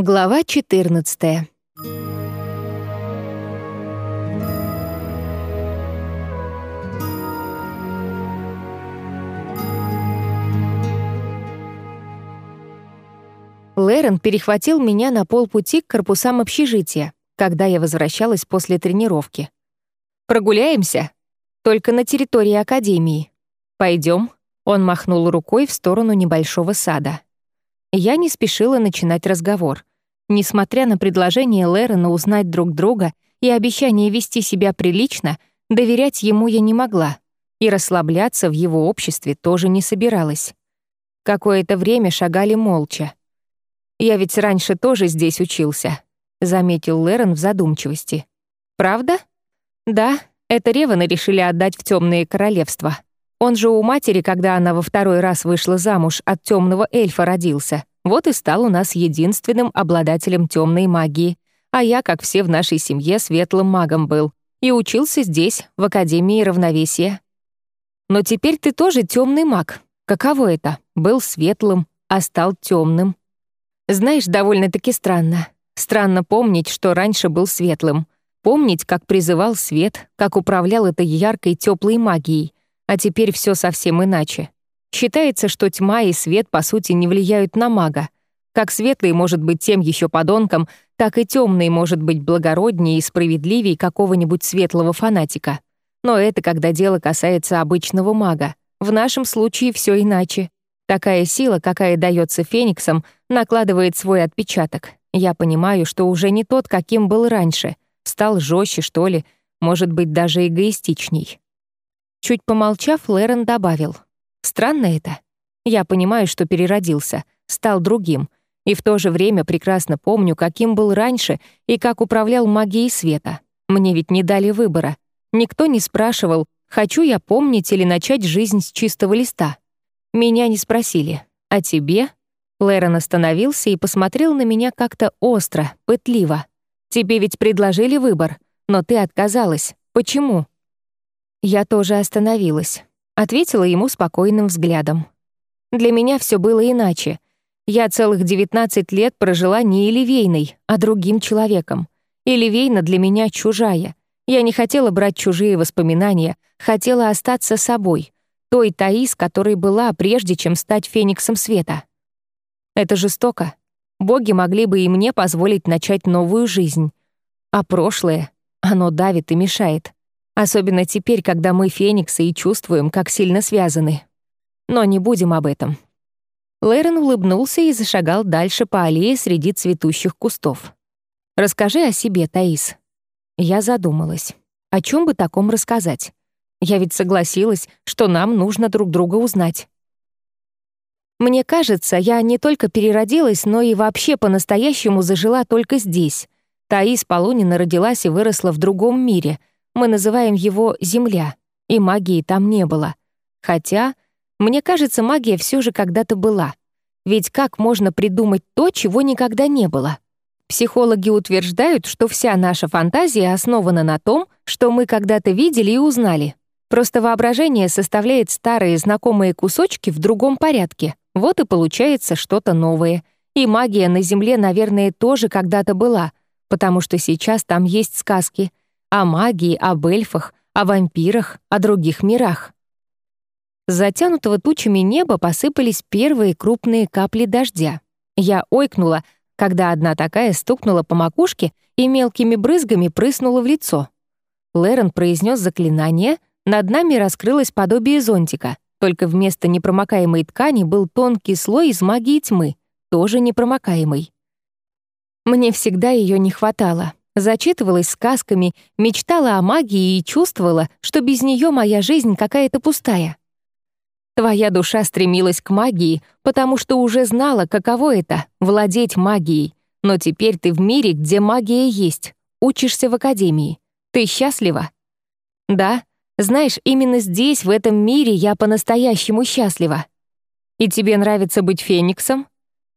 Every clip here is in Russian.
Глава 14. Лэрон перехватил меня на полпути к корпусам общежития, когда я возвращалась после тренировки. «Прогуляемся? Только на территории Академии. Пойдем. Он махнул рукой в сторону небольшого сада. Я не спешила начинать разговор. Несмотря на предложение Лэрона узнать друг друга и обещание вести себя прилично, доверять ему я не могла. И расслабляться в его обществе тоже не собиралась. Какое-то время шагали молча. «Я ведь раньше тоже здесь учился», — заметил Лэрон в задумчивости. «Правда?» «Да, это Реваны решили отдать в темные королевства. Он же у матери, когда она во второй раз вышла замуж, от темного эльфа родился. Вот и стал у нас единственным обладателем темной магии. А я, как все в нашей семье, светлым магом был. И учился здесь, в Академии Равновесия. Но теперь ты тоже темный маг. Каково это? Был светлым, а стал темным. Знаешь, довольно-таки странно. Странно помнить, что раньше был светлым. Помнить, как призывал свет, как управлял этой яркой теплой магией, а теперь все совсем иначе. Считается, что тьма и свет, по сути, не влияют на мага. Как светлый может быть тем еще подонком, так и темный может быть благороднее и справедливее какого-нибудь светлого фанатика. Но это когда дело касается обычного мага. В нашем случае все иначе. Такая сила, какая дается фениксам, накладывает свой отпечаток. Я понимаю, что уже не тот, каким был раньше. Стал жестче, что ли, может быть, даже эгоистичней. Чуть помолчав, Лерен добавил. «Странно это. Я понимаю, что переродился, стал другим, и в то же время прекрасно помню, каким был раньше и как управлял магией света. Мне ведь не дали выбора. Никто не спрашивал, хочу я помнить или начать жизнь с чистого листа. Меня не спросили. А тебе?» Лерон остановился и посмотрел на меня как-то остро, пытливо. «Тебе ведь предложили выбор, но ты отказалась. Почему?» Я тоже остановилась. Ответила ему спокойным взглядом. Для меня все было иначе. Я целых 19 лет прожила не Эливейной, а другим человеком. Эливейна для меня чужая. Я не хотела брать чужие воспоминания, хотела остаться собой, той Таис, которой была, прежде чем стать фениксом света. Это жестоко. Боги могли бы и мне позволить начать новую жизнь. А прошлое, оно давит и мешает. Особенно теперь, когда мы фениксы и чувствуем, как сильно связаны. Но не будем об этом. Лэрон улыбнулся и зашагал дальше по аллее среди цветущих кустов. «Расскажи о себе, Таис». Я задумалась. О чем бы таком рассказать? Я ведь согласилась, что нам нужно друг друга узнать. Мне кажется, я не только переродилась, но и вообще по-настоящему зажила только здесь. Таис Полунина родилась и выросла в другом мире, мы называем его «Земля», и магии там не было. Хотя, мне кажется, магия все же когда-то была. Ведь как можно придумать то, чего никогда не было? Психологи утверждают, что вся наша фантазия основана на том, что мы когда-то видели и узнали. Просто воображение составляет старые знакомые кусочки в другом порядке. Вот и получается что-то новое. И магия на Земле, наверное, тоже когда-то была, потому что сейчас там есть сказки — о магии, об эльфах, о вампирах, о других мирах. С затянутого тучами неба посыпались первые крупные капли дождя. Я ойкнула, когда одна такая стукнула по макушке и мелкими брызгами прыснула в лицо. Лерон произнес заклинание, над нами раскрылось подобие зонтика, только вместо непромокаемой ткани был тонкий слой из магии тьмы, тоже непромокаемый. Мне всегда ее не хватало. Зачитывалась сказками, мечтала о магии и чувствовала, что без нее моя жизнь какая-то пустая. Твоя душа стремилась к магии, потому что уже знала, каково это — владеть магией. Но теперь ты в мире, где магия есть, учишься в академии. Ты счастлива? Да, знаешь, именно здесь, в этом мире, я по-настоящему счастлива. И тебе нравится быть фениксом?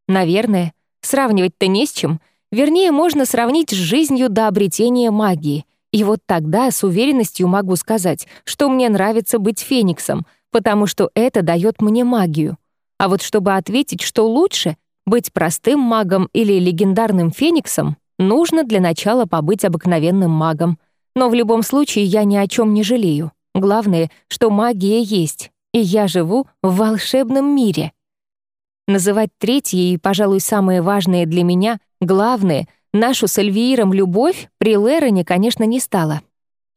Наверное. Сравнивать-то не с чем — Вернее, можно сравнить с жизнью до обретения магии. И вот тогда с уверенностью могу сказать, что мне нравится быть фениксом, потому что это дает мне магию. А вот чтобы ответить, что лучше — быть простым магом или легендарным фениксом, нужно для начала побыть обыкновенным магом. Но в любом случае я ни о чем не жалею. Главное, что магия есть, и я живу в волшебном мире. Называть третье и, пожалуй, самое важное для меня, главное, нашу с Эльвииром любовь при Лэроне, конечно, не стало.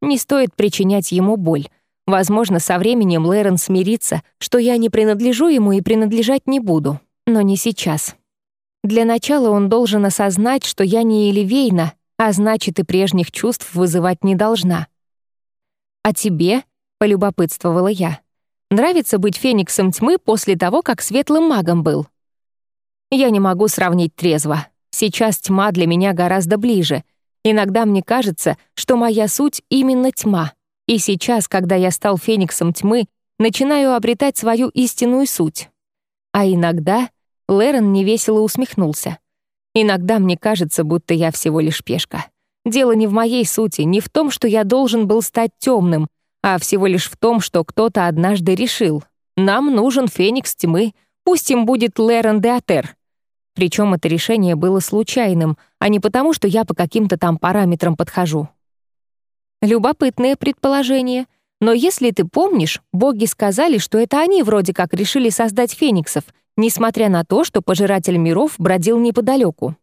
Не стоит причинять ему боль. Возможно, со временем Лэрон смирится, что я не принадлежу ему и принадлежать не буду. Но не сейчас. Для начала он должен осознать, что я не Элевейна, а значит, и прежних чувств вызывать не должна. «А тебе?» — полюбопытствовала я. «Нравится быть фениксом тьмы после того, как светлым магом был?» Я не могу сравнить трезво. Сейчас тьма для меня гораздо ближе. Иногда мне кажется, что моя суть именно тьма. И сейчас, когда я стал фениксом тьмы, начинаю обретать свою истинную суть. А иногда Лерон невесело усмехнулся. Иногда мне кажется, будто я всего лишь пешка. Дело не в моей сути, не в том, что я должен был стать темным, а всего лишь в том, что кто-то однажды решил. Нам нужен феникс тьмы, пусть им будет Лерон де Атер. Причем это решение было случайным, а не потому, что я по каким-то там параметрам подхожу. Любопытное предположение. Но если ты помнишь, боги сказали, что это они вроде как решили создать фениксов, несмотря на то, что пожиратель миров бродил неподалеку.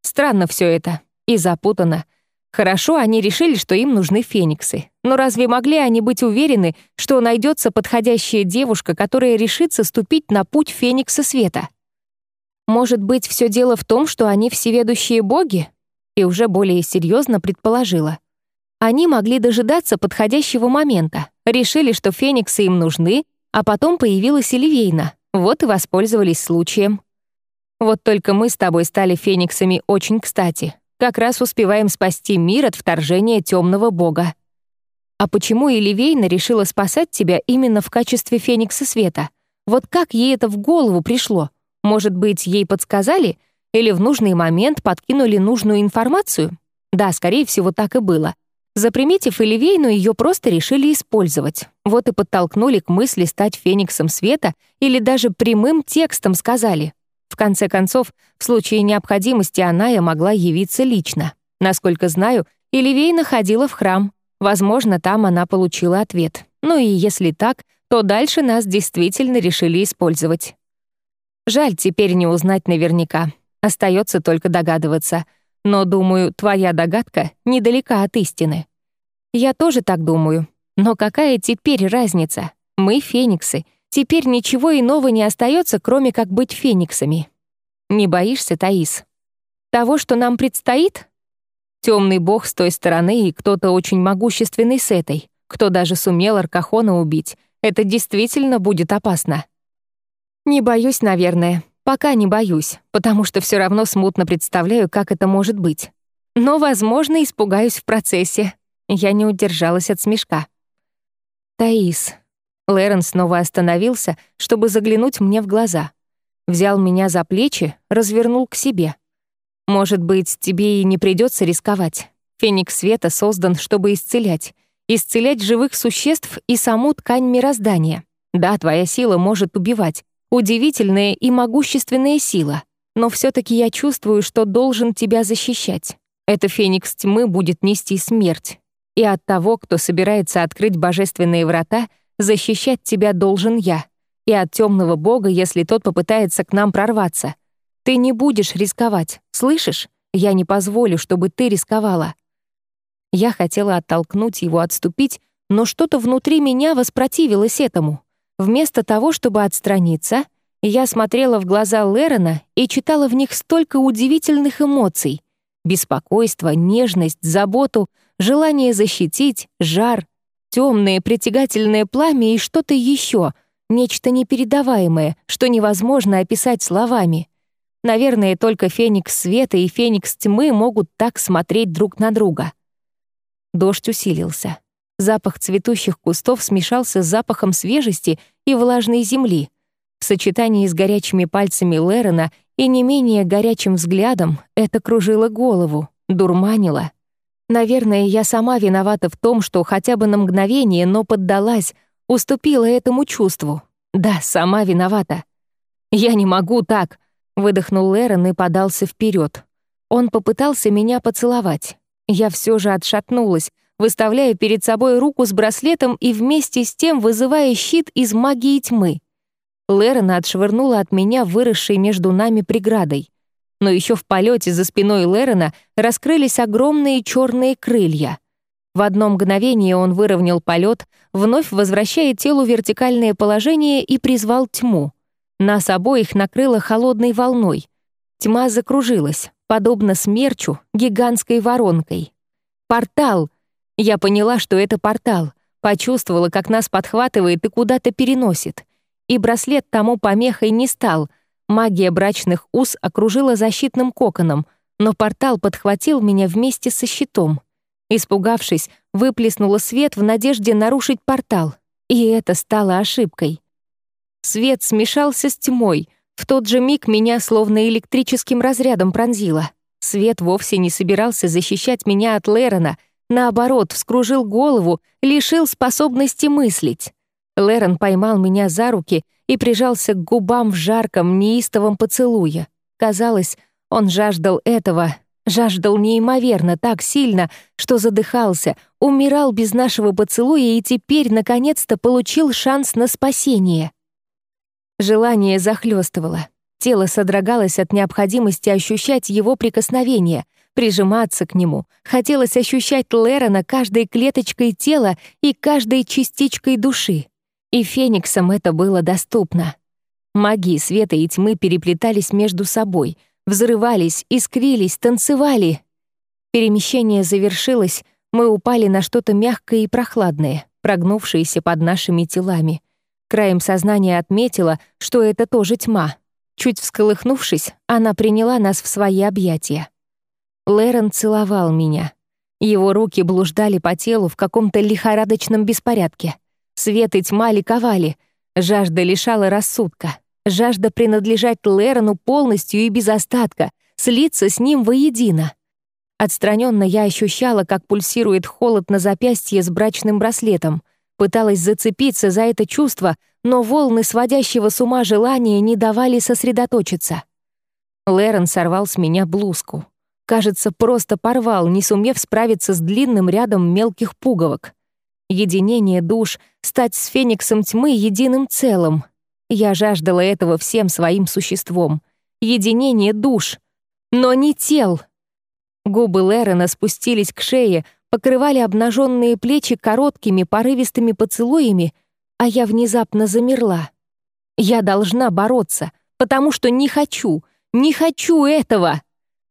Странно все это. И запутано. Хорошо, они решили, что им нужны фениксы. Но разве могли они быть уверены, что найдется подходящая девушка, которая решится ступить на путь феникса света? Может быть, все дело в том, что они всеведущие боги? И уже более серьезно предположила. Они могли дожидаться подходящего момента, решили, что фениксы им нужны, а потом появилась Эливейна, вот и воспользовались случаем. Вот только мы с тобой стали фениксами очень кстати, как раз успеваем спасти мир от вторжения темного бога. А почему Эливейна решила спасать тебя именно в качестве феникса света? Вот как ей это в голову пришло? Может быть, ей подсказали? Или в нужный момент подкинули нужную информацию? Да, скорее всего, так и было. Заприметив Эливейну, ее просто решили использовать. Вот и подтолкнули к мысли стать фениксом света или даже прямым текстом сказали. В конце концов, в случае необходимости Аная могла явиться лично. Насколько знаю, Иливейна ходила в храм. Возможно, там она получила ответ. Ну и если так, то дальше нас действительно решили использовать. Жаль теперь не узнать наверняка. Остается только догадываться. Но, думаю, твоя догадка недалека от истины. Я тоже так думаю. Но какая теперь разница? Мы — фениксы — Теперь ничего иного не остается, кроме как быть фениксами. Не боишься, Таис? Того, что нам предстоит? Темный бог с той стороны и кто-то очень могущественный с этой, кто даже сумел Аркахона убить. Это действительно будет опасно. Не боюсь, наверное. Пока не боюсь, потому что все равно смутно представляю, как это может быть. Но, возможно, испугаюсь в процессе. Я не удержалась от смешка. Таис, Лэрон снова остановился, чтобы заглянуть мне в глаза. Взял меня за плечи, развернул к себе. «Может быть, тебе и не придется рисковать. Феникс Света создан, чтобы исцелять. Исцелять живых существ и саму ткань мироздания. Да, твоя сила может убивать. Удивительная и могущественная сила. Но все таки я чувствую, что должен тебя защищать. Это Феникс Тьмы будет нести смерть. И от того, кто собирается открыть божественные врата — Защищать тебя должен я. И от темного бога, если тот попытается к нам прорваться. Ты не будешь рисковать, слышишь? Я не позволю, чтобы ты рисковала. Я хотела оттолкнуть его, отступить, но что-то внутри меня воспротивилось этому. Вместо того, чтобы отстраниться, я смотрела в глаза Лерона и читала в них столько удивительных эмоций. Беспокойство, нежность, заботу, желание защитить, жар, Темное, притягательное пламя и что-то еще, нечто непередаваемое, что невозможно описать словами. Наверное, только Феникс Света и Феникс Тьмы могут так смотреть друг на друга. Дождь усилился. Запах цветущих кустов смешался с запахом свежести и влажной земли. В сочетании с горячими пальцами Лерона и не менее горячим взглядом это кружило голову, дурманило — Наверное, я сама виновата в том, что хотя бы на мгновение, но поддалась, уступила этому чувству. Да, сама виновата. Я не могу так. Выдохнул Лерон и подался вперед. Он попытался меня поцеловать. Я все же отшатнулась, выставляя перед собой руку с браслетом и вместе с тем вызывая щит из магии тьмы. Лерона отшвырнула от меня выросшей между нами преградой. Но еще в полете за спиной Лерона раскрылись огромные черные крылья. В одно мгновение он выровнял полет, вновь возвращая телу вертикальное положение и призвал тьму. Нас обоих накрыло холодной волной. Тьма закружилась, подобно смерчу, гигантской воронкой. «Портал!» Я поняла, что это портал. Почувствовала, как нас подхватывает и куда-то переносит. И браслет тому помехой не стал. Магия брачных уз окружила защитным коконом, но портал подхватил меня вместе со щитом. Испугавшись, выплеснула свет в надежде нарушить портал. И это стало ошибкой. Свет смешался с тьмой. В тот же миг меня словно электрическим разрядом пронзило. Свет вовсе не собирался защищать меня от Лерона, наоборот, вскружил голову, лишил способности мыслить. Лерон поймал меня за руки и прижался к губам в жарком, неистовом поцелуе. Казалось, он жаждал этого, жаждал неимоверно, так сильно, что задыхался, умирал без нашего поцелуя и теперь, наконец-то, получил шанс на спасение. Желание захлестывало. Тело содрогалось от необходимости ощущать его прикосновение, прижиматься к нему. Хотелось ощущать Лерона каждой клеточкой тела и каждой частичкой души. И Фениксам это было доступно. Магии света и тьмы переплетались между собой, взрывались, искрились, танцевали. Перемещение завершилось, мы упали на что-то мягкое и прохладное, прогнувшееся под нашими телами — Краем сознания отметила, что это тоже тьма. Чуть всколыхнувшись, она приняла нас в свои объятия. Лерон целовал меня. Его руки блуждали по телу в каком-то лихорадочном беспорядке. Свет и тьма ликовали. Жажда лишала рассудка. Жажда принадлежать Лерону полностью и без остатка, слиться с ним воедино. Отстраненно я ощущала, как пульсирует холод на запястье с брачным браслетом — Пыталась зацепиться за это чувство, но волны сводящего с ума желания не давали сосредоточиться. Лерон сорвал с меня блузку. Кажется, просто порвал, не сумев справиться с длинным рядом мелких пуговок. Единение душ, стать с фениксом тьмы единым целым. Я жаждала этого всем своим существом. Единение душ, но не тел. Губы Лерона спустились к шее, покрывали обнаженные плечи короткими порывистыми поцелуями, а я внезапно замерла. Я должна бороться, потому что не хочу, не хочу этого.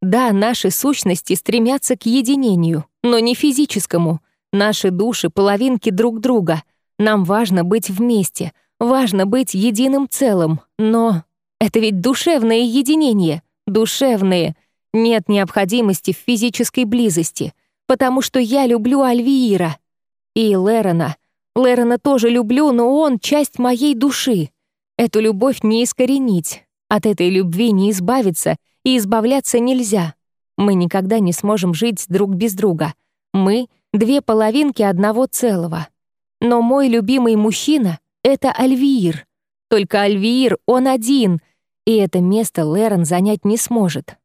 Да, наши сущности стремятся к единению, но не физическому. Наши души — половинки друг друга. Нам важно быть вместе, важно быть единым целым, но это ведь душевное единение, душевное. Нет необходимости в физической близости — потому что я люблю Альвиира. И Лерона. Лерона тоже люблю, но он — часть моей души. Эту любовь не искоренить. От этой любви не избавиться, и избавляться нельзя. Мы никогда не сможем жить друг без друга. Мы — две половинки одного целого. Но мой любимый мужчина — это Альвиир. Только Альвиир, он один, и это место Лерон занять не сможет.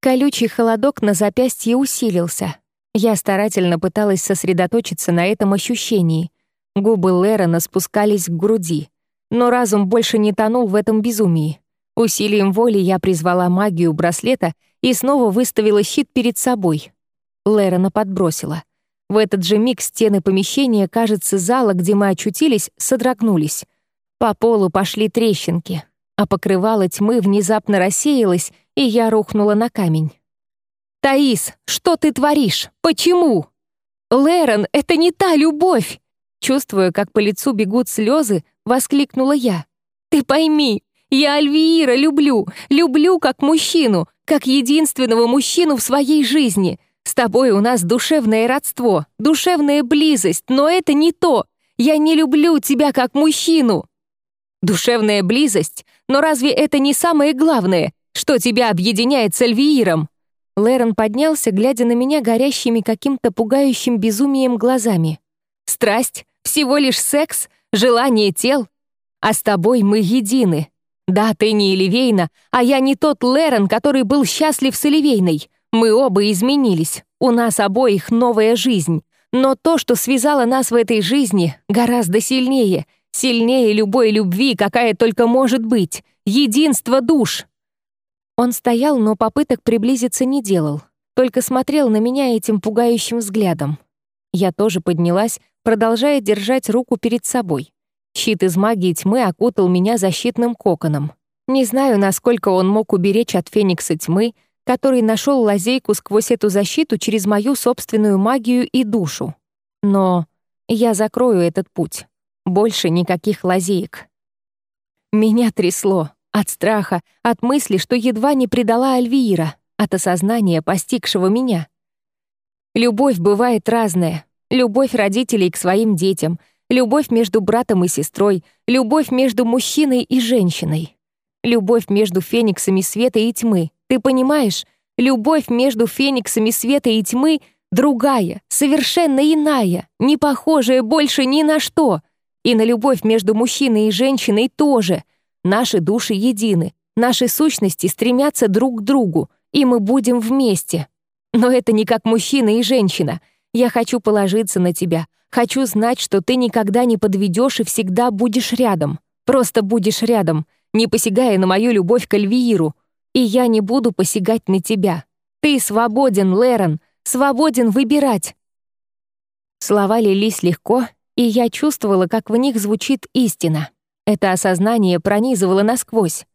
Колючий холодок на запястье усилился. Я старательно пыталась сосредоточиться на этом ощущении. Губы Лерона спускались к груди. Но разум больше не тонул в этом безумии. Усилием воли я призвала магию браслета и снова выставила щит перед собой. Лерона подбросила. В этот же миг стены помещения, кажется, зала, где мы очутились, содрогнулись. По полу пошли трещинки, а покрывало тьмы внезапно рассеялось, и я рухнула на камень. «Таис, что ты творишь? Почему?» «Лерон, это не та любовь!» Чувствуя, как по лицу бегут слезы, воскликнула я. «Ты пойми, я Альвиира люблю, люблю как мужчину, как единственного мужчину в своей жизни. С тобой у нас душевное родство, душевная близость, но это не то. Я не люблю тебя как мужчину». «Душевная близость? Но разве это не самое главное, что тебя объединяет с Альвииром?» Лэрон поднялся, глядя на меня горящими каким-то пугающим безумием глазами. «Страсть? Всего лишь секс? Желание тел? А с тобой мы едины. Да, ты не Эливейна, а я не тот Лерон, который был счастлив с Эливейной. Мы оба изменились. У нас обоих новая жизнь. Но то, что связало нас в этой жизни, гораздо сильнее. Сильнее любой любви, какая только может быть. Единство душ. Он стоял, но попыток приблизиться не делал. Только смотрел на меня этим пугающим взглядом. Я тоже поднялась, продолжая держать руку перед собой. Щит из магии тьмы окутал меня защитным коконом. Не знаю, насколько он мог уберечь от Феникса тьмы, который нашел лазейку сквозь эту защиту через мою собственную магию и душу. Но я закрою этот путь. Больше никаких лазеек. Меня трясло от страха, от мысли, что едва не предала Альвиира, от осознания, постигшего меня. Любовь бывает разная. Любовь родителей к своим детям — любовь между братом и сестрой, любовь между мужчиной и женщиной. Любовь между фениксами света и тьмы. Ты понимаешь? Любовь между фениксами света и тьмы другая, совершенно иная, не похожая больше ни на что. И на любовь между мужчиной и женщиной тоже. Наши души едины, наши сущности стремятся друг к другу, и мы будем вместе. Но это не как мужчина и женщина. Я хочу положиться на тебя, Хочу знать, что ты никогда не подведешь и всегда будешь рядом. Просто будешь рядом, не посягая на мою любовь к Эльвииру. И я не буду посягать на тебя. Ты свободен, Лерон, свободен выбирать. Слова лились легко, и я чувствовала, как в них звучит истина. Это осознание пронизывало насквозь.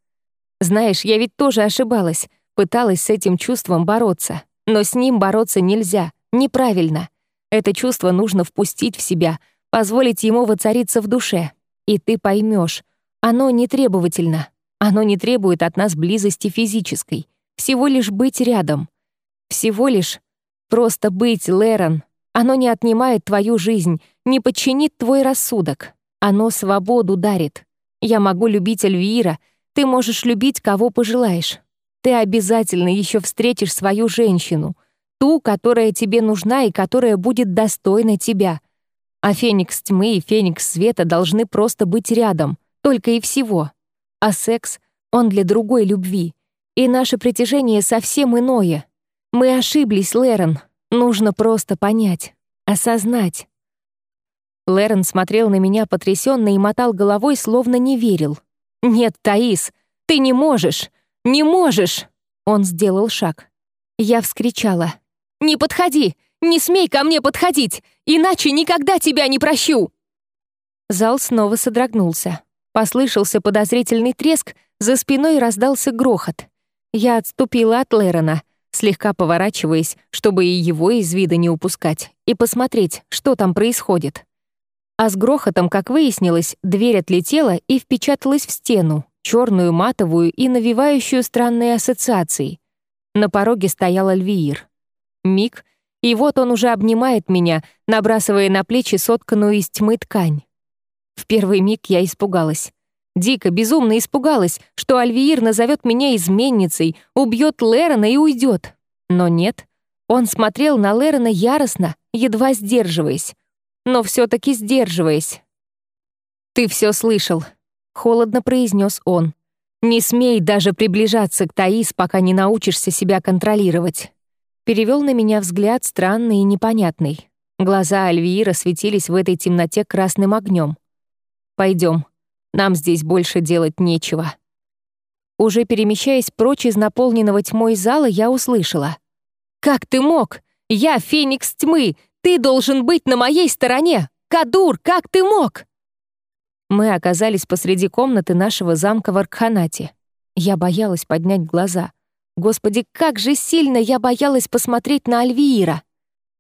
Знаешь, я ведь тоже ошибалась, пыталась с этим чувством бороться. Но с ним бороться нельзя, неправильно. Это чувство нужно впустить в себя, позволить ему воцариться в душе. И ты поймешь, оно не требовательно. Оно не требует от нас близости физической. Всего лишь быть рядом. Всего лишь просто быть, Лерон. Оно не отнимает твою жизнь, не подчинит твой рассудок. Оно свободу дарит. Я могу любить Эльвира, ты можешь любить, кого пожелаешь. Ты обязательно еще встретишь свою женщину — ту, которая тебе нужна и которая будет достойна тебя. А Феникс тьмы и Феникс света должны просто быть рядом, только и всего. А секс, он для другой любви. И наше притяжение совсем иное. Мы ошиблись, Лерон. Нужно просто понять, осознать. Лерон смотрел на меня потрясенно и мотал головой, словно не верил. «Нет, Таис, ты не можешь! Не можешь!» Он сделал шаг. Я вскричала. «Не подходи! Не смей ко мне подходить! Иначе никогда тебя не прощу!» Зал снова содрогнулся. Послышался подозрительный треск, за спиной раздался грохот. Я отступила от Лерона, слегка поворачиваясь, чтобы и его из вида не упускать, и посмотреть, что там происходит. А с грохотом, как выяснилось, дверь отлетела и впечаталась в стену, черную, матовую и навевающую странные ассоциации. На пороге стоял Альвиир. Миг, и вот он уже обнимает меня, набрасывая на плечи сотканную из тьмы ткань. В первый миг я испугалась. Дико, безумно испугалась, что Альвиир назовет меня изменницей, убьет Лерона и уйдет. Но нет, он смотрел на Лерона яростно, едва сдерживаясь. Но все таки сдерживаясь. «Ты все слышал», — холодно произнес он. «Не смей даже приближаться к Таис, пока не научишься себя контролировать перевел на меня взгляд странный и непонятный. Глаза Альвиира светились в этой темноте красным огнем. Пойдем, нам здесь больше делать нечего. Уже перемещаясь прочь из наполненного тьмой зала, я услышала. «Как ты мог? Я Феникс тьмы! Ты должен быть на моей стороне! Кадур, как ты мог?» Мы оказались посреди комнаты нашего замка в Аркханате. Я боялась поднять глаза — Господи, как же сильно я боялась посмотреть на Альвиира.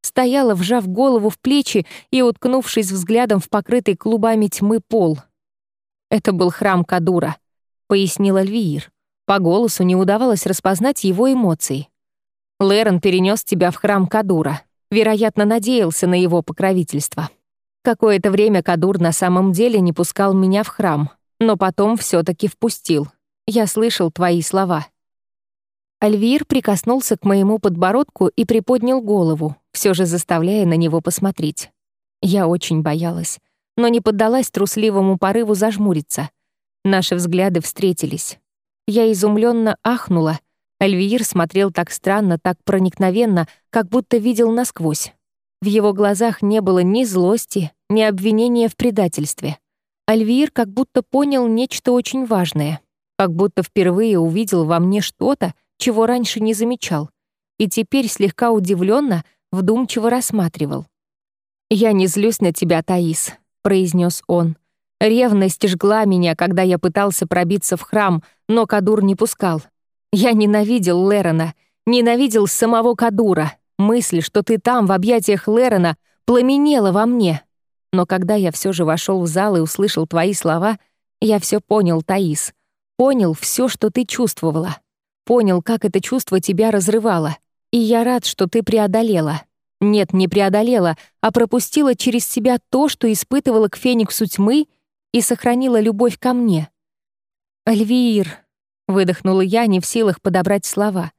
Стояла, вжав голову в плечи и уткнувшись взглядом в покрытый клубами тьмы пол. «Это был храм Кадура», — пояснил Альвиир. По голосу не удавалось распознать его эмоции. «Лерон перенес тебя в храм Кадура. Вероятно, надеялся на его покровительство. Какое-то время Кадур на самом деле не пускал меня в храм, но потом все таки впустил. Я слышал твои слова». Альвир прикоснулся к моему подбородку и приподнял голову, все же заставляя на него посмотреть. Я очень боялась, но не поддалась трусливому порыву зажмуриться. Наши взгляды встретились. Я изумленно ахнула. Альвиир смотрел так странно, так проникновенно, как будто видел насквозь. В его глазах не было ни злости, ни обвинения в предательстве. Альвиир как будто понял нечто очень важное, как будто впервые увидел во мне что-то, чего раньше не замечал, и теперь слегка удивленно, вдумчиво рассматривал. «Я не злюсь на тебя, Таис», — произнес он. «Ревность жгла меня, когда я пытался пробиться в храм, но Кадур не пускал. Я ненавидел Лерона, ненавидел самого Кадура. Мысль, что ты там, в объятиях Лерона, пламенела во мне. Но когда я все же вошел в зал и услышал твои слова, я все понял, Таис. Понял все, что ты чувствовала. Понял, как это чувство тебя разрывало. И я рад, что ты преодолела. Нет, не преодолела, а пропустила через себя то, что испытывала к Фениксу тьмы и сохранила любовь ко мне. «Альвир», Выдохнула я, не в силах подобрать слова.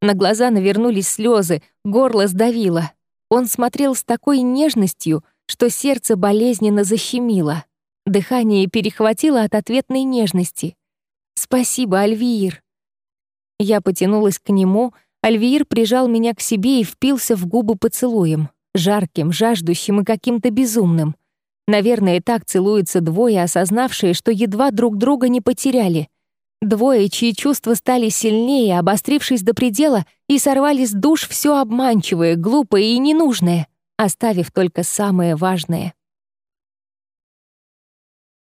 На глаза навернулись слезы, горло сдавило. Он смотрел с такой нежностью, что сердце болезненно защемило. Дыхание перехватило от ответной нежности. «Спасибо, Альвиир». Я потянулась к нему, Альвиир прижал меня к себе и впился в губы поцелуем, жарким, жаждущим и каким-то безумным. Наверное, так целуются двое, осознавшие, что едва друг друга не потеряли — Двое, чьи чувства стали сильнее, обострившись до предела, и сорвали с душ все обманчивое, глупое и ненужное, оставив только самое важное.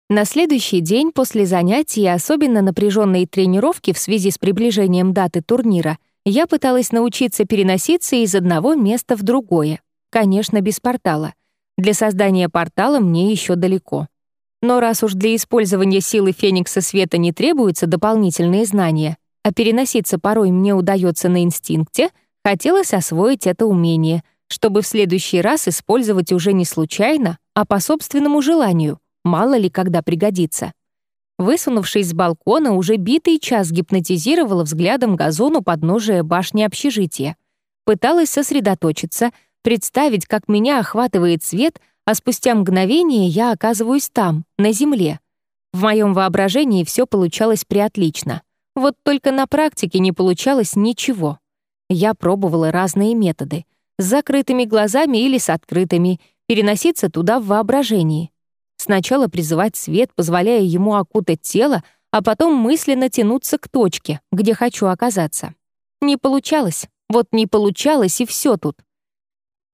На следующий день после занятий и особенно напряженной тренировки в связи с приближением даты турнира я пыталась научиться переноситься из одного места в другое. Конечно, без портала. Для создания портала мне еще далеко. Но раз уж для использования силы Феникса Света не требуются дополнительные знания, а переноситься порой мне удается на инстинкте, хотелось освоить это умение, чтобы в следующий раз использовать уже не случайно, а по собственному желанию, мало ли когда пригодится. Высунувшись с балкона, уже битый час гипнотизировала взглядом газону подножия башни общежития. Пыталась сосредоточиться, представить, как меня охватывает свет — а спустя мгновение я оказываюсь там, на земле. В моем воображении все получалось приотлично. Вот только на практике не получалось ничего. Я пробовала разные методы. С закрытыми глазами или с открытыми, переноситься туда в воображении. Сначала призывать свет, позволяя ему окутать тело, а потом мысленно тянуться к точке, где хочу оказаться. Не получалось. Вот не получалось, и все тут.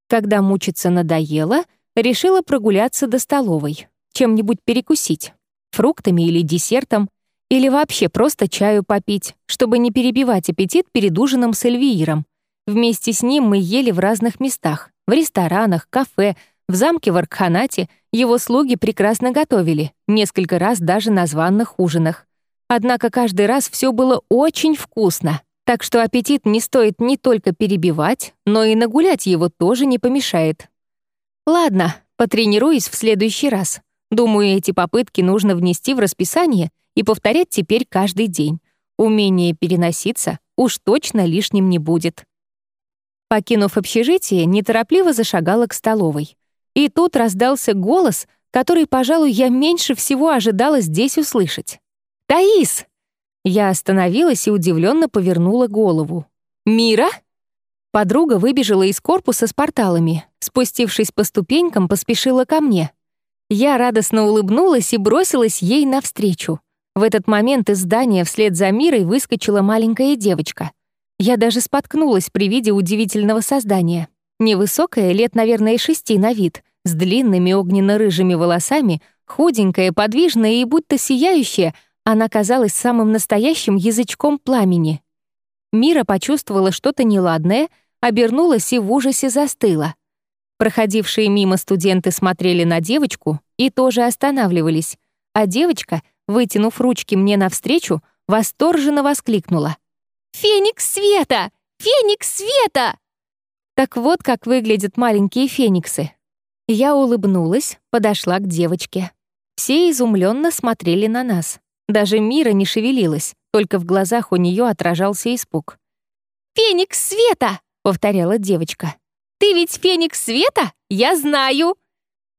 Когда мучиться надоело — решила прогуляться до столовой, чем-нибудь перекусить, фруктами или десертом, или вообще просто чаю попить, чтобы не перебивать аппетит перед ужином с Эльвииром. Вместе с ним мы ели в разных местах, в ресторанах, кафе, в замке в Аркханате его слуги прекрасно готовили, несколько раз даже на званных ужинах. Однако каждый раз все было очень вкусно, так что аппетит не стоит не только перебивать, но и нагулять его тоже не помешает. Ладно, потренируюсь в следующий раз. Думаю, эти попытки нужно внести в расписание и повторять теперь каждый день. Умение переноситься уж точно лишним не будет. Покинув общежитие, неторопливо зашагала к столовой. И тут раздался голос, который, пожалуй, я меньше всего ожидала здесь услышать. «Таис!» Я остановилась и удивленно повернула голову. «Мира?» Подруга выбежала из корпуса с порталами. Спустившись по ступенькам, поспешила ко мне. Я радостно улыбнулась и бросилась ей навстречу. В этот момент из здания вслед за Мирой выскочила маленькая девочка. Я даже споткнулась при виде удивительного создания. Невысокая, лет, наверное, шести на вид, с длинными огненно-рыжими волосами, худенькая, подвижная и будто сияющая, она казалась самым настоящим язычком пламени. Мира почувствовала что-то неладное, обернулась и в ужасе застыла. Проходившие мимо студенты смотрели на девочку и тоже останавливались, а девочка, вытянув ручки мне навстречу, восторженно воскликнула. «Феникс света! Феникс света!» Так вот, как выглядят маленькие фениксы. Я улыбнулась, подошла к девочке. Все изумленно смотрели на нас. Даже Мира не шевелилась, только в глазах у нее отражался испуг. «Феникс света!» — повторяла девочка. «Ты ведь Феникс света? Я знаю!»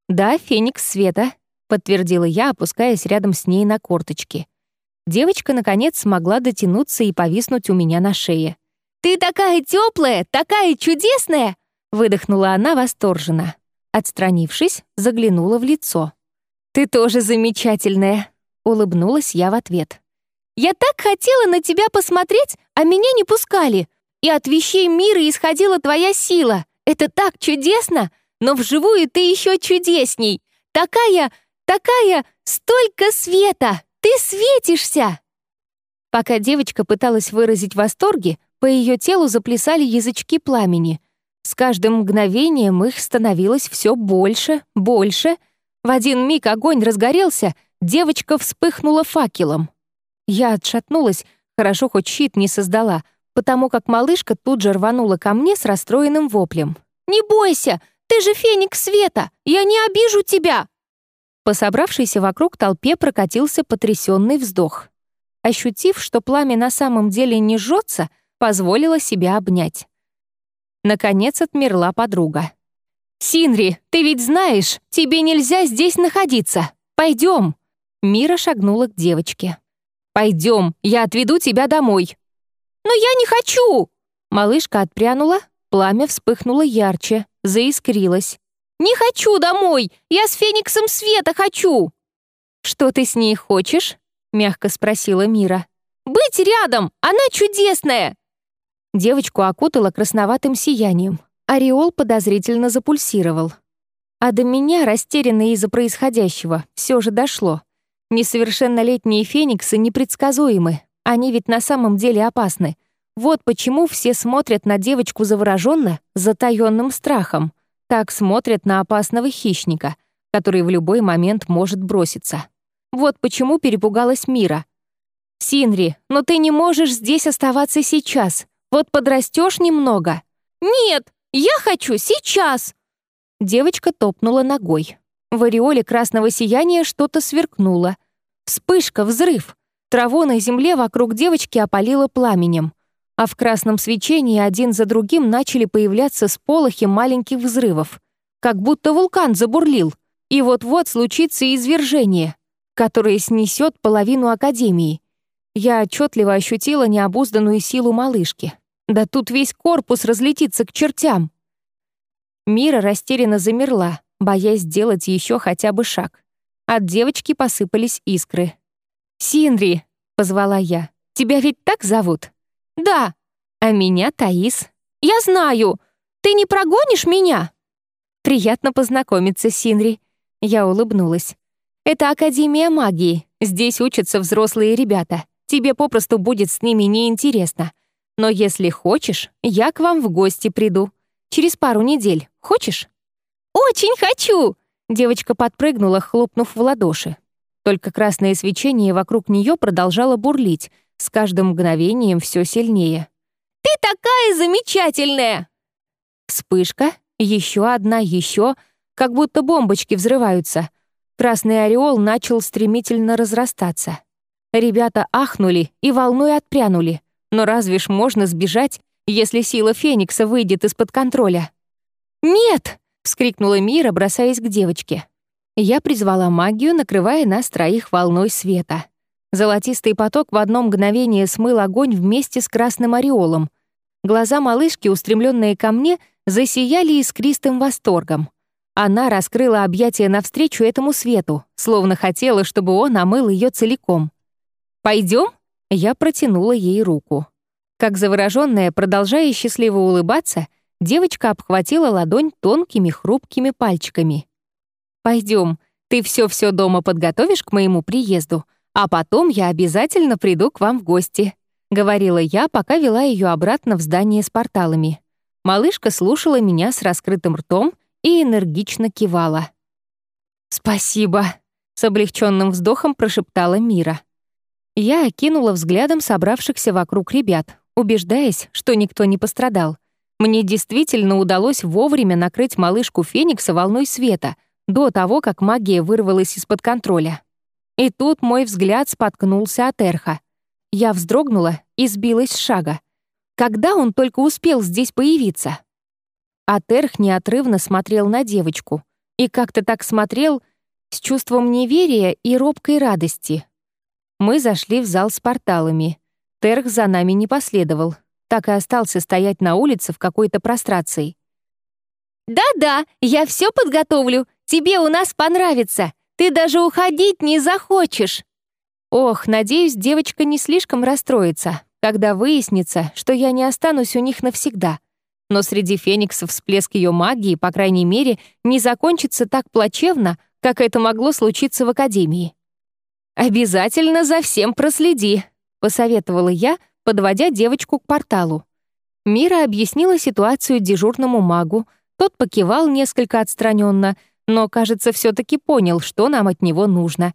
«Да, Феникс света», — подтвердила я, опускаясь рядом с ней на корточки. девочка, наконец, смогла дотянуться и повиснуть у меня на шее. «Ты такая теплая, такая чудесная!» выдохнула она восторженно. Отстранившись, заглянула в лицо. «Ты тоже замечательная!» улыбнулась я в ответ. «Я так хотела на тебя посмотреть, а меня не пускали. И от вещей мира исходила твоя сила. Это так чудесно! Но вживую ты еще чудесней! Такая, такая, столько света! Ты светишься!» Пока девочка пыталась выразить восторги, по ее телу заплясали язычки пламени. С каждым мгновением их становилось все больше, больше. В один миг огонь разгорелся, девочка вспыхнула факелом. Я отшатнулась, хорошо хоть щит не создала, потому как малышка тут же рванула ко мне с расстроенным воплем. «Не бойся! Ты же феникс света! Я не обижу тебя!» По собравшейся вокруг толпе прокатился потрясенный вздох. Ощутив, что пламя на самом деле не жжется, позволила себя обнять. Наконец отмерла подруга. «Синри, ты ведь знаешь, тебе нельзя здесь находиться. Пойдем!» Мира шагнула к девочке. «Пойдем, я отведу тебя домой». «Но я не хочу!» Малышка отпрянула, пламя вспыхнуло ярче, заискрилось. «Не хочу домой! Я с Фениксом Света хочу!» «Что ты с ней хочешь?» — мягко спросила Мира. «Быть рядом! Она чудесная!» Девочку окутала красноватым сиянием. Ореол подозрительно запульсировал. А до меня, растерянной из-за происходящего, все же дошло. Несовершеннолетние фениксы непредсказуемы. Они ведь на самом деле опасны. Вот почему все смотрят на девочку завороженно, затаённым страхом. Так смотрят на опасного хищника, который в любой момент может броситься. Вот почему перепугалась Мира. «Синри, но ты не можешь здесь оставаться сейчас. Вот подрастешь немного». «Нет, я хочу сейчас!» Девочка топнула ногой. В ореоле красного сияния что-то сверкнуло. Вспышка, взрыв. Траву на земле вокруг девочки опалило пламенем. А в красном свечении один за другим начали появляться сполохи маленьких взрывов. Как будто вулкан забурлил. И вот-вот случится извержение, которое снесет половину Академии. Я отчетливо ощутила необузданную силу малышки. Да тут весь корпус разлетится к чертям. Мира растерянно замерла, боясь сделать еще хотя бы шаг. От девочки посыпались искры. «Синри!» — позвала я. «Тебя ведь так зовут?» «Да». «А меня Таис». «Я знаю! Ты не прогонишь меня?» «Приятно познакомиться, Синри». Я улыбнулась. «Это Академия магии. Здесь учатся взрослые ребята. Тебе попросту будет с ними неинтересно. Но если хочешь, я к вам в гости приду. Через пару недель. Хочешь?» «Очень хочу!» Девочка подпрыгнула, хлопнув в ладоши. Только красное свечение вокруг нее продолжало бурлить, с каждым мгновением все сильнее. «Ты такая замечательная!» Вспышка, еще одна, еще, как будто бомбочки взрываются. Красный ореол начал стремительно разрастаться. Ребята ахнули и волной отпрянули. Но разве ж можно сбежать, если сила Феникса выйдет из-под контроля? «Нет!» — вскрикнула Мира, бросаясь к девочке. Я призвала магию, накрывая нас троих волной света. Золотистый поток в одно мгновение смыл огонь вместе с красным ореолом. Глаза малышки, устремленные ко мне, засияли искристым восторгом. Она раскрыла объятия навстречу этому свету, словно хотела, чтобы он омыл ее целиком. Пойдем? Я протянула ей руку. Как заворожённая, продолжая счастливо улыбаться, девочка обхватила ладонь тонкими хрупкими пальчиками. Пойдем, ты все-все дома подготовишь к моему приезду, а потом я обязательно приду к вам в гости», — говорила я, пока вела ее обратно в здание с порталами. Малышка слушала меня с раскрытым ртом и энергично кивала. «Спасибо», — с облегченным вздохом прошептала Мира. Я окинула взглядом собравшихся вокруг ребят, убеждаясь, что никто не пострадал. Мне действительно удалось вовремя накрыть малышку Феникса волной света, до того, как магия вырвалась из-под контроля. И тут мой взгляд споткнулся от Эрха. Я вздрогнула и сбилась с шага. Когда он только успел здесь появиться? Атерх неотрывно смотрел на девочку. И как-то так смотрел с чувством неверия и робкой радости. Мы зашли в зал с порталами. Терх за нами не последовал, так и остался стоять на улице в какой-то прострации. «Да-да, я все подготовлю. Тебе у нас понравится. Ты даже уходить не захочешь». Ох, надеюсь, девочка не слишком расстроится, когда выяснится, что я не останусь у них навсегда. Но среди фениксов всплеск ее магии, по крайней мере, не закончится так плачевно, как это могло случиться в Академии. «Обязательно за всем проследи», — посоветовала я, подводя девочку к порталу. Мира объяснила ситуацию дежурному магу, тот покивал несколько отстраненно, но, кажется, все таки понял, что нам от него нужно.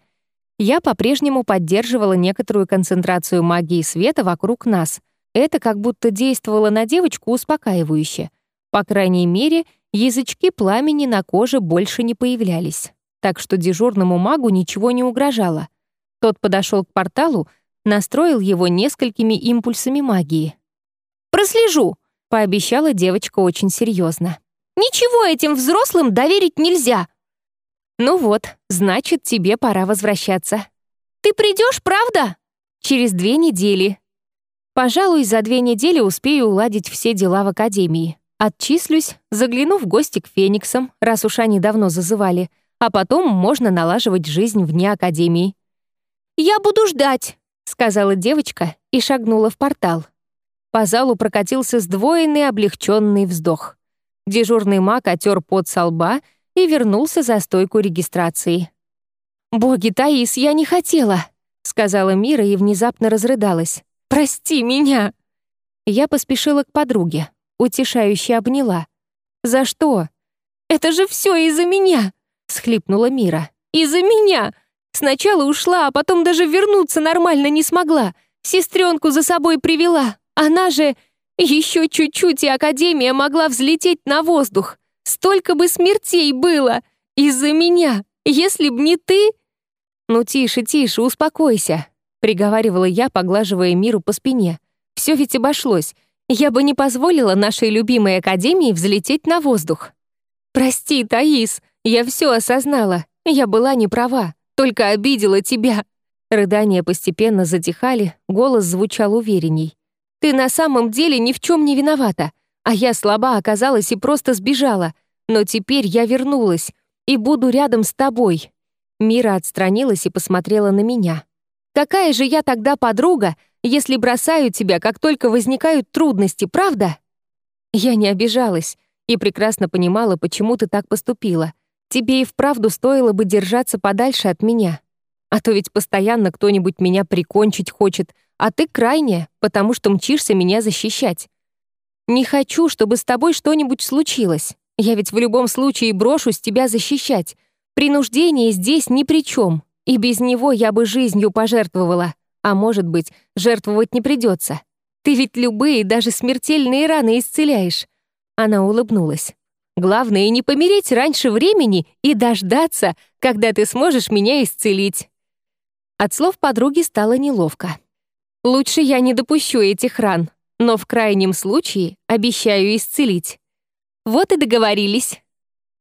Я по-прежнему поддерживала некоторую концентрацию магии света вокруг нас. Это как будто действовало на девочку успокаивающе. По крайней мере, язычки пламени на коже больше не появлялись. Так что дежурному магу ничего не угрожало. Тот подошел к порталу, настроил его несколькими импульсами магии. «Прослежу», — пообещала девочка очень серьезно. «Ничего этим взрослым доверить нельзя», «Ну вот, значит, тебе пора возвращаться». «Ты придешь, правда?» «Через две недели». Пожалуй, за две недели успею уладить все дела в академии. Отчислюсь, загляну в гости к фениксам, раз уж они давно зазывали, а потом можно налаживать жизнь вне академии. «Я буду ждать», — сказала девочка и шагнула в портал. По залу прокатился сдвоенный облегченный вздох. Дежурный маг отер пот со лба — и вернулся за стойку регистрации. «Боги, Таис, я не хотела!» — сказала Мира и внезапно разрыдалась. «Прости меня!» Я поспешила к подруге, утешающе обняла. «За что?» «Это же все из-за меня!» — схлипнула Мира. «Из-за меня! Сначала ушла, а потом даже вернуться нормально не смогла. Сестренку за собой привела. Она же... Еще чуть-чуть, и Академия могла взлететь на воздух. Столько бы смертей было! Из-за меня! Если б не ты...» «Ну тише, тише, успокойся», — приговаривала я, поглаживая Миру по спине. «Все ведь обошлось. Я бы не позволила нашей любимой Академии взлететь на воздух». «Прости, Таис, я все осознала. Я была не права, только обидела тебя». Рыдания постепенно затихали, голос звучал уверенней. «Ты на самом деле ни в чем не виновата. А я слаба оказалась и просто сбежала. Но теперь я вернулась и буду рядом с тобой». Мира отстранилась и посмотрела на меня. «Какая же я тогда подруга, если бросаю тебя, как только возникают трудности, правда?» Я не обижалась и прекрасно понимала, почему ты так поступила. Тебе и вправду стоило бы держаться подальше от меня. А то ведь постоянно кто-нибудь меня прикончить хочет, а ты крайняя, потому что мчишься меня защищать. Не хочу, чтобы с тобой что-нибудь случилось. Я ведь в любом случае брошусь тебя защищать. Принуждение здесь ни при чем. И без него я бы жизнью пожертвовала. А может быть, жертвовать не придется. Ты ведь любые, даже смертельные раны исцеляешь. Она улыбнулась. Главное, не помереть раньше времени и дождаться, когда ты сможешь меня исцелить. От слов подруги стало неловко. Лучше я не допущу этих ран, но в крайнем случае обещаю исцелить. Вот и договорились.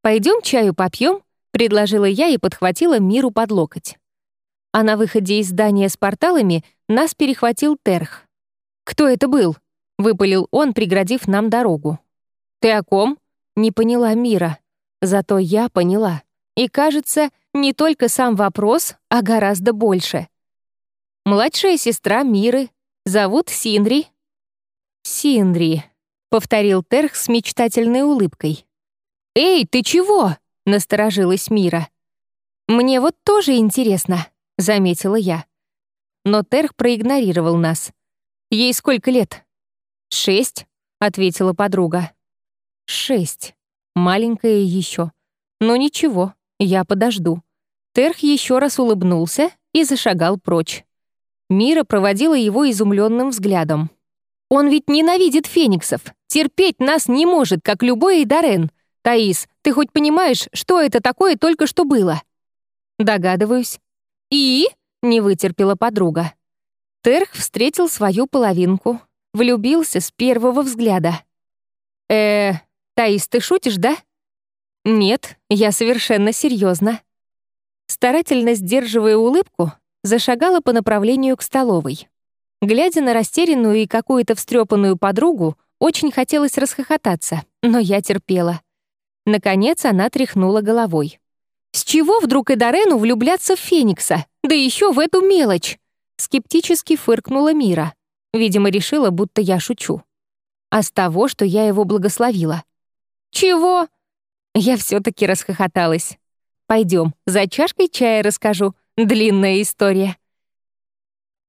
Пойдем чаю попьем, предложила я и подхватила Миру под локоть. А на выходе из здания с порталами нас перехватил Терх. «Кто это был?» — выпалил он, преградив нам дорогу. «Ты о ком?» — не поняла Мира. Зато я поняла. И, кажется, не только сам вопрос, а гораздо больше. Младшая сестра Миры. Зовут Синдри, «Синдри», — повторил Терх с мечтательной улыбкой. «Эй, ты чего?» — насторожилась Мира. «Мне вот тоже интересно», — заметила я. Но Терх проигнорировал нас. «Ей сколько лет?» «Шесть», — ответила подруга. «Шесть. Маленькая еще. Но ничего, я подожду». Терх еще раз улыбнулся и зашагал прочь. Мира проводила его изумленным взглядом. Он ведь ненавидит фениксов, терпеть нас не может, как любой Эйдарен. Таис, ты хоть понимаешь, что это такое только что было?» «Догадываюсь». «И?» — не вытерпела подруга. Терх встретил свою половинку, влюбился с первого взгляда. «Э, Таис, ты шутишь, да?» «Нет, я совершенно серьезно. Старательно сдерживая улыбку, зашагала по направлению к столовой. Глядя на растерянную и какую-то встрепанную подругу, очень хотелось расхохотаться, но я терпела. Наконец она тряхнула головой. «С чего вдруг Эдарену влюбляться в Феникса? Да еще в эту мелочь!» Скептически фыркнула Мира. Видимо, решила, будто я шучу. А с того, что я его благословила. «Чего?» Я все таки расхохоталась. Пойдем, за чашкой чая расскажу. Длинная история.